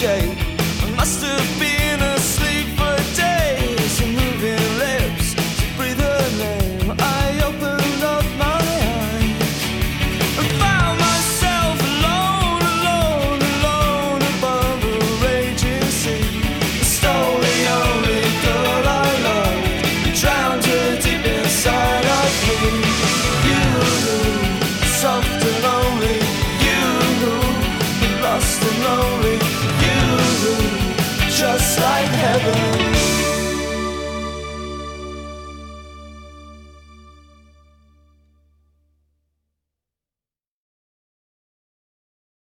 I must have been.